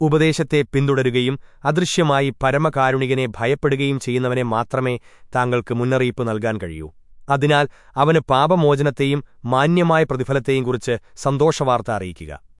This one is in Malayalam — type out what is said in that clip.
ഉപദേശത്തെ പിന്തുടരുകയും അദൃശ്യമായി പരമകാരുണികനെ ഭയപ്പെടുകയും ചെയ്യുന്നവനെ മാത്രമേ താങ്കൾക്ക് മുന്നറിയിപ്പ് നൽകാൻ കഴിയൂ. അതിനാൽ അവന് പാപമോചനത്തെയും മാന്യമായ പ്രതിഫലത്തെയും കുറിച്ച് സന്തോഷവാർത്ത അറിയിക്കുക.